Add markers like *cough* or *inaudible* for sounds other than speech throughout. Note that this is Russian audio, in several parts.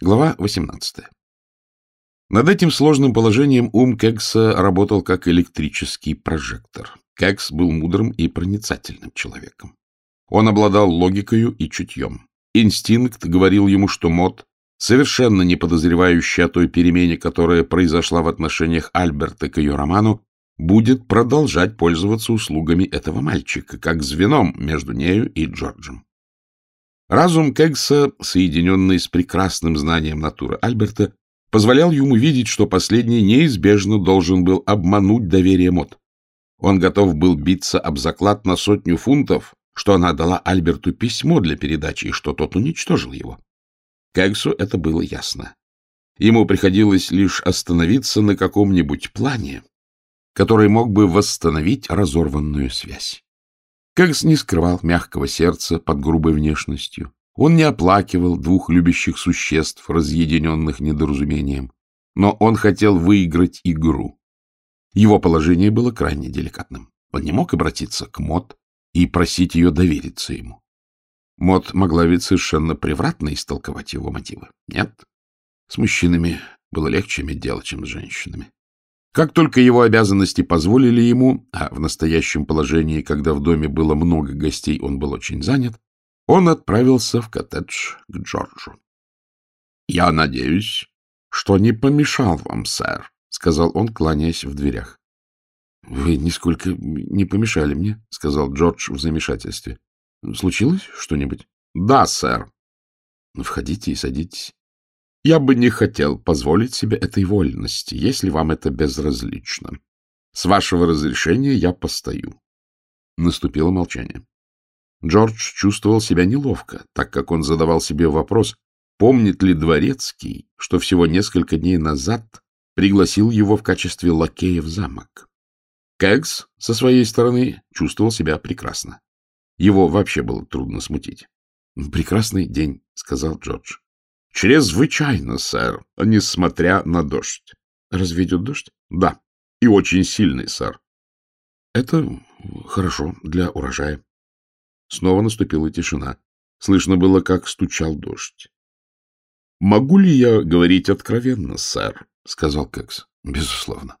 Глава 18. Над этим сложным положением ум Кекса работал как электрический прожектор. Кекс был мудрым и проницательным человеком. Он обладал логикою и чутьем. Инстинкт говорил ему, что Мот, совершенно не подозревающий о той перемене, которая произошла в отношениях Альберта к ее роману, будет продолжать пользоваться услугами этого мальчика, как звеном между нею и Джорджем. Разум Кегса, соединенный с прекрасным знанием натуры Альберта, позволял ему видеть, что последний неизбежно должен был обмануть доверие Мот. Он готов был биться об заклад на сотню фунтов, что она дала Альберту письмо для передачи и что тот уничтожил его. Кегсу это было ясно. Ему приходилось лишь остановиться на каком-нибудь плане, который мог бы восстановить разорванную связь. Кэгс не скрывал мягкого сердца под грубой внешностью. Он не оплакивал двух любящих существ, разъединенных недоразумением. Но он хотел выиграть игру. Его положение было крайне деликатным. Он не мог обратиться к Мот и просить ее довериться ему. Мот могла ведь совершенно превратно истолковать его мотивы. Нет, с мужчинами было легче иметь дело, чем с женщинами. Как только его обязанности позволили ему, а в настоящем положении, когда в доме было много гостей, он был очень занят, он отправился в коттедж к Джорджу. — Я надеюсь, что не помешал вам, сэр, — сказал он, кланяясь в дверях. — Вы нисколько не помешали мне, — сказал Джордж в замешательстве. — Случилось что-нибудь? — Да, сэр. — Входите и садитесь. Я бы не хотел позволить себе этой вольности, если вам это безразлично. С вашего разрешения я постою. Наступило молчание. Джордж чувствовал себя неловко, так как он задавал себе вопрос, помнит ли Дворецкий, что всего несколько дней назад пригласил его в качестве лакея в замок. Кэгс, со своей стороны, чувствовал себя прекрасно. Его вообще было трудно смутить. — Прекрасный день, — сказал Джордж. — Чрезвычайно, сэр, несмотря на дождь. — Разве идет дождь? — Да, и очень сильный, сэр. — Это хорошо для урожая. Снова наступила тишина. Слышно было, как стучал дождь. — Могу ли я говорить откровенно, сэр? — сказал Кекс. — Безусловно.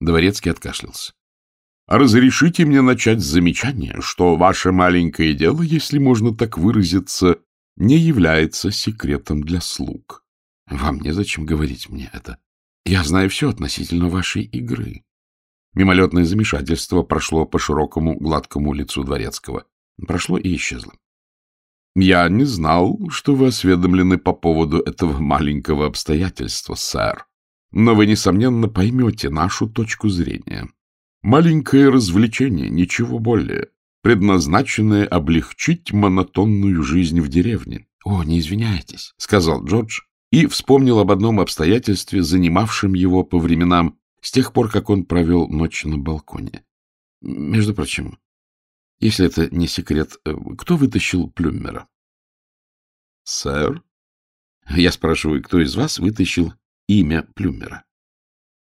Дворецкий откашлялся. — Разрешите мне начать с замечания, что ваше маленькое дело, если можно так выразиться, не является секретом для слуг. Вам незачем говорить мне это. Я знаю все относительно вашей игры. Мимолетное замешательство прошло по широкому, гладкому лицу дворецкого. Прошло и исчезло. Я не знал, что вы осведомлены по поводу этого маленького обстоятельства, сэр. Но вы, несомненно, поймете нашу точку зрения. Маленькое развлечение, ничего более предназначенное облегчить монотонную жизнь в деревне. — О, не извиняйтесь, — сказал Джордж и вспомнил об одном обстоятельстве, занимавшем его по временам с тех пор, как он провел ночь на балконе. Между прочим, если это не секрет, э, кто вытащил Плюммера? — Сэр? Я спрашиваю, кто из вас вытащил имя Плюммера?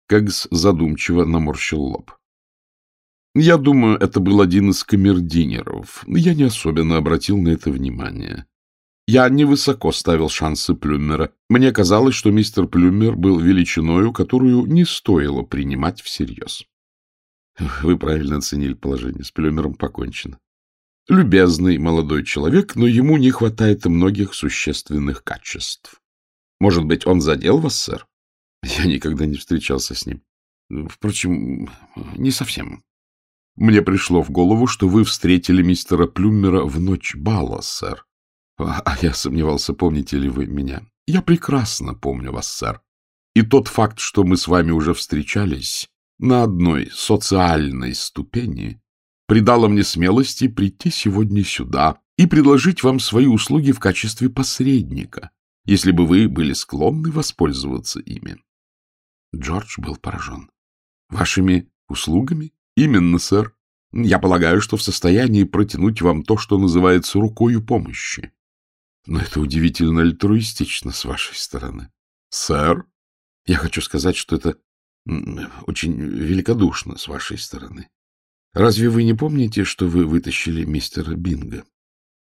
Кэгс задумчиво наморщил лоб. Я думаю, это был один из камердинеров. Я не особенно обратил на это внимание. Я невысоко ставил шансы Плюмера. Мне казалось, что мистер Плюмер был величиною, которую не стоило принимать всерьез. Вы правильно оценили положение. С Плюмером покончено. Любезный молодой человек, но ему не хватает многих существенных качеств. Может быть, он задел вас, сэр? Я никогда не встречался с ним. Впрочем, не совсем. Мне пришло в голову, что вы встретили мистера Плюмера в ночь бала, сэр. А, а я сомневался, помните ли вы меня. Я прекрасно помню вас, сэр. И тот факт, что мы с вами уже встречались на одной социальной ступени, придало мне смелости прийти сегодня сюда и предложить вам свои услуги в качестве посредника, если бы вы были склонны воспользоваться ими. Джордж был поражен. — Вашими услугами? Именно, сэр. Я полагаю, что в состоянии протянуть вам то, что называется рукою помощи. Но это удивительно альтруистично с вашей стороны. Сэр, я хочу сказать, что это очень великодушно с вашей стороны. Разве вы не помните, что вы вытащили мистера Бинга?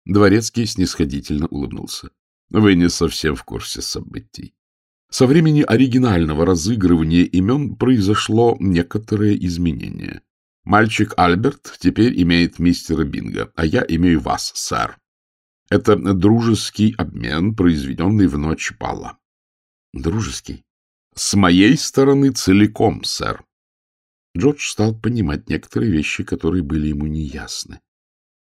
Дворецкий снисходительно улыбнулся. Вы не совсем в курсе событий. Со времени оригинального разыгрывания имен произошло некоторое изменение. Мальчик Альберт теперь имеет мистера Бинга, а я имею вас, сэр. Это дружеский обмен, произведенный в ночь бала. Дружеский? С моей стороны целиком, сэр. Джордж стал понимать некоторые вещи, которые были ему неясны.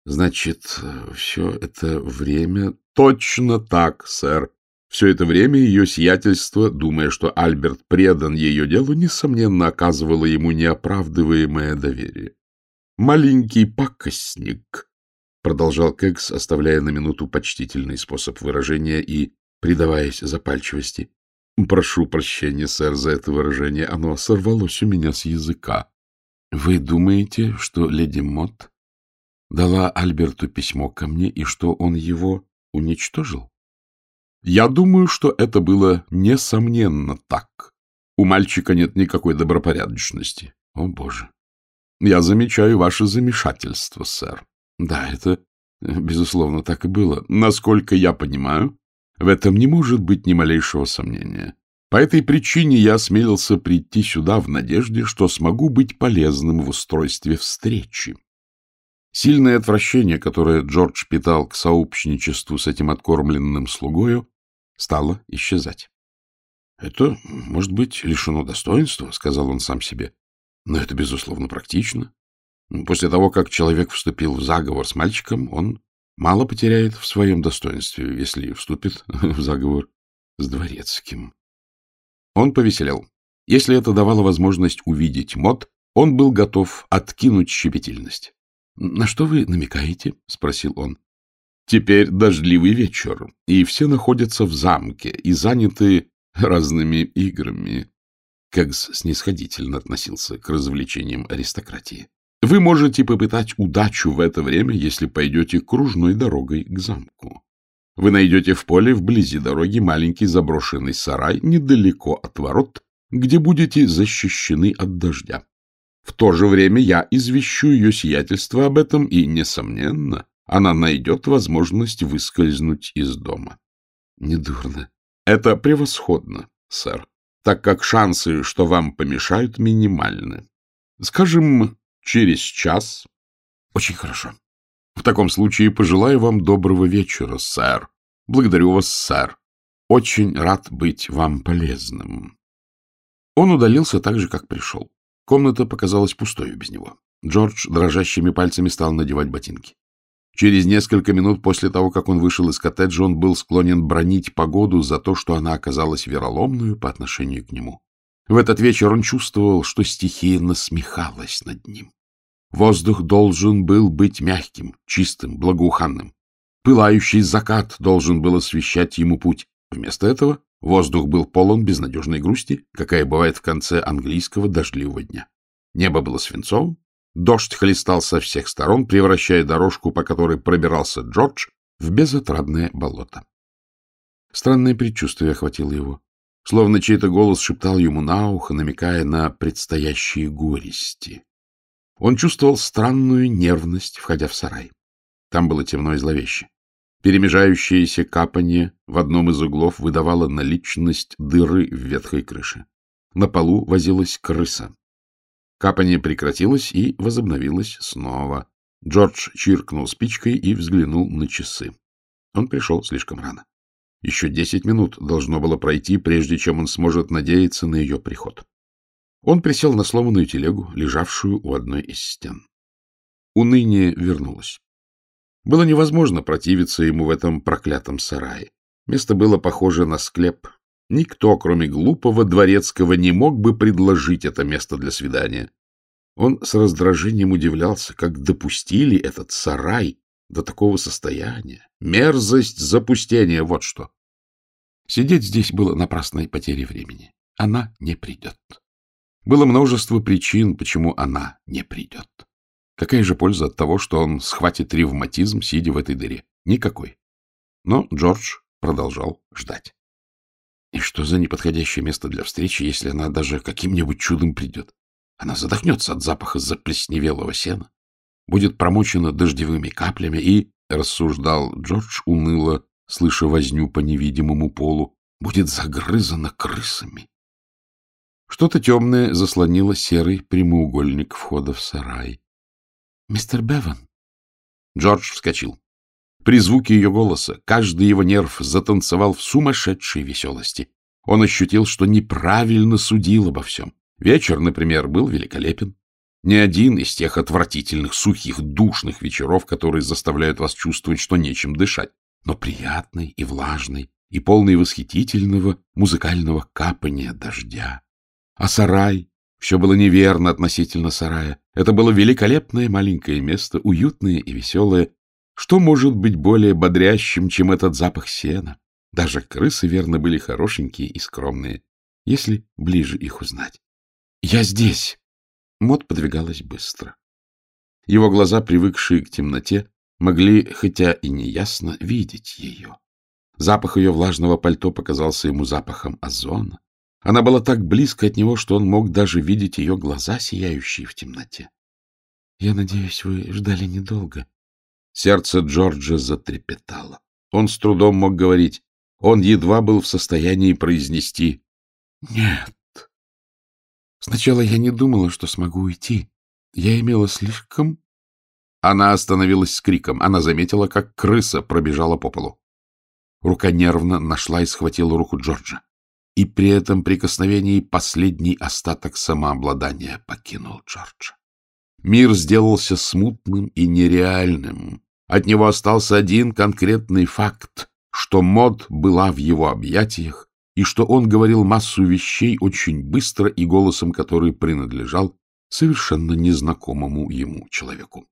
Значит, все это время... Точно так, сэр. Все это время ее сиятельство, думая, что Альберт предан ее делу, несомненно, оказывало ему неоправдываемое доверие. Маленький пакостник, продолжал Кекс, оставляя на минуту почтительный способ выражения и предаваясь запальчивости. Прошу прощения, сэр, за это выражение. Оно сорвалось у меня с языка. Вы думаете, что леди Мот дала Альберту письмо ко мне и что он его уничтожил? Я думаю, что это было несомненно так. У мальчика нет никакой добропорядочности. О, боже! Я замечаю ваше замешательство, сэр. Да, это, безусловно, так и было. Насколько я понимаю, в этом не может быть ни малейшего сомнения. По этой причине я осмелился прийти сюда в надежде, что смогу быть полезным в устройстве встречи. Сильное отвращение, которое Джордж питал к сообщничеству с этим откормленным слугою, стало исчезать. — Это, может быть, лишено достоинства, — сказал он сам себе. — Но это, безусловно, практично. После того, как человек вступил в заговор с мальчиком, он мало потеряет в своем достоинстве, если вступит *laughs* в заговор с дворецким. Он повеселел. Если это давало возможность увидеть мод, он был готов откинуть щепетильность. — На что вы намекаете? — спросил он. Теперь дождливый вечер, и все находятся в замке и заняты разными играми. Кэгс снисходительно относился к развлечениям аристократии. Вы можете попытать удачу в это время, если пойдете кружной дорогой к замку. Вы найдете в поле вблизи дороги маленький заброшенный сарай недалеко от ворот, где будете защищены от дождя. В то же время я извещу ее сиятельство об этом, и, несомненно, она найдет возможность выскользнуть из дома. Недурно. Это превосходно, сэр, так как шансы, что вам помешают, минимальны. Скажем, через час. Очень хорошо. В таком случае пожелаю вам доброго вечера, сэр. Благодарю вас, сэр. Очень рад быть вам полезным. Он удалился так же, как пришел. Комната показалась пустой без него. Джордж дрожащими пальцами стал надевать ботинки. Через несколько минут после того, как он вышел из коттеджа, он был склонен бронить погоду за то, что она оказалась вероломную по отношению к нему. В этот вечер он чувствовал, что стихия насмехалась над ним. Воздух должен был быть мягким, чистым, благоуханным. Пылающий закат должен был освещать ему путь. Вместо этого воздух был полон безнадежной грусти, какая бывает в конце английского дождливого дня. Небо было свинцовым, Дождь хлестал со всех сторон, превращая дорожку, по которой пробирался Джордж, в безотрадное болото. Странное предчувствие охватило его, словно чей-то голос шептал ему на ухо, намекая на предстоящие горести. Он чувствовал странную нервность, входя в сарай. Там было темно и зловеще. Перемежающееся капанье в одном из углов выдавало наличность дыры в ветхой крыше. На полу возилась крыса. Капание прекратилось и возобновилось снова. Джордж чиркнул спичкой и взглянул на часы. Он пришел слишком рано. Еще десять минут должно было пройти, прежде чем он сможет надеяться на ее приход. Он присел на сломанную телегу, лежавшую у одной из стен. Уныние вернулось. Было невозможно противиться ему в этом проклятом сарае. Место было похоже на склеп, Никто, кроме глупого дворецкого, не мог бы предложить это место для свидания. Он с раздражением удивлялся, как допустили этот сарай до такого состояния. Мерзость запустения, вот что. Сидеть здесь было напрасной потерей времени. Она не придет. Было множество причин, почему она не придет. Какая же польза от того, что он схватит ревматизм, сидя в этой дыре? Никакой. Но Джордж продолжал ждать. И что за неподходящее место для встречи, если она даже каким-нибудь чудом придет? Она задохнется от запаха заплесневелого сена, будет промочена дождевыми каплями и, — рассуждал Джордж уныло, слыша возню по невидимому полу, будет загрызана крысами. Что-то темное заслонило серый прямоугольник входа в сарай. — Мистер Беван. Джордж вскочил. При звуке ее голоса каждый его нерв затанцевал в сумасшедшей веселости. Он ощутил, что неправильно судил обо всем. Вечер, например, был великолепен. Ни один из тех отвратительных, сухих, душных вечеров, которые заставляют вас чувствовать, что нечем дышать, но приятный и влажный, и полный восхитительного музыкального капания дождя. А сарай? Все было неверно относительно сарая. Это было великолепное маленькое место, уютное и веселое. Что может быть более бодрящим, чем этот запах сена? Даже крысы, верно, были хорошенькие и скромные, если ближе их узнать. — Я здесь! Мот подвигалась быстро. Его глаза, привыкшие к темноте, могли, хотя и неясно, видеть ее. Запах ее влажного пальто показался ему запахом озона. Она была так близко от него, что он мог даже видеть ее глаза, сияющие в темноте. — Я надеюсь, вы ждали недолго. Сердце Джорджа затрепетало. Он с трудом мог говорить. Он едва был в состоянии произнести «Нет». Сначала я не думала, что смогу уйти. Я имела слишком... Она остановилась с криком. Она заметила, как крыса пробежала по полу. Рука нервно нашла и схватила руку Джорджа. И при этом прикосновении последний остаток самообладания покинул Джорджа. Мир сделался смутным и нереальным. От него остался один конкретный факт, что Мод была в его объятиях, и что он говорил массу вещей очень быстро и голосом, который принадлежал совершенно незнакомому ему человеку.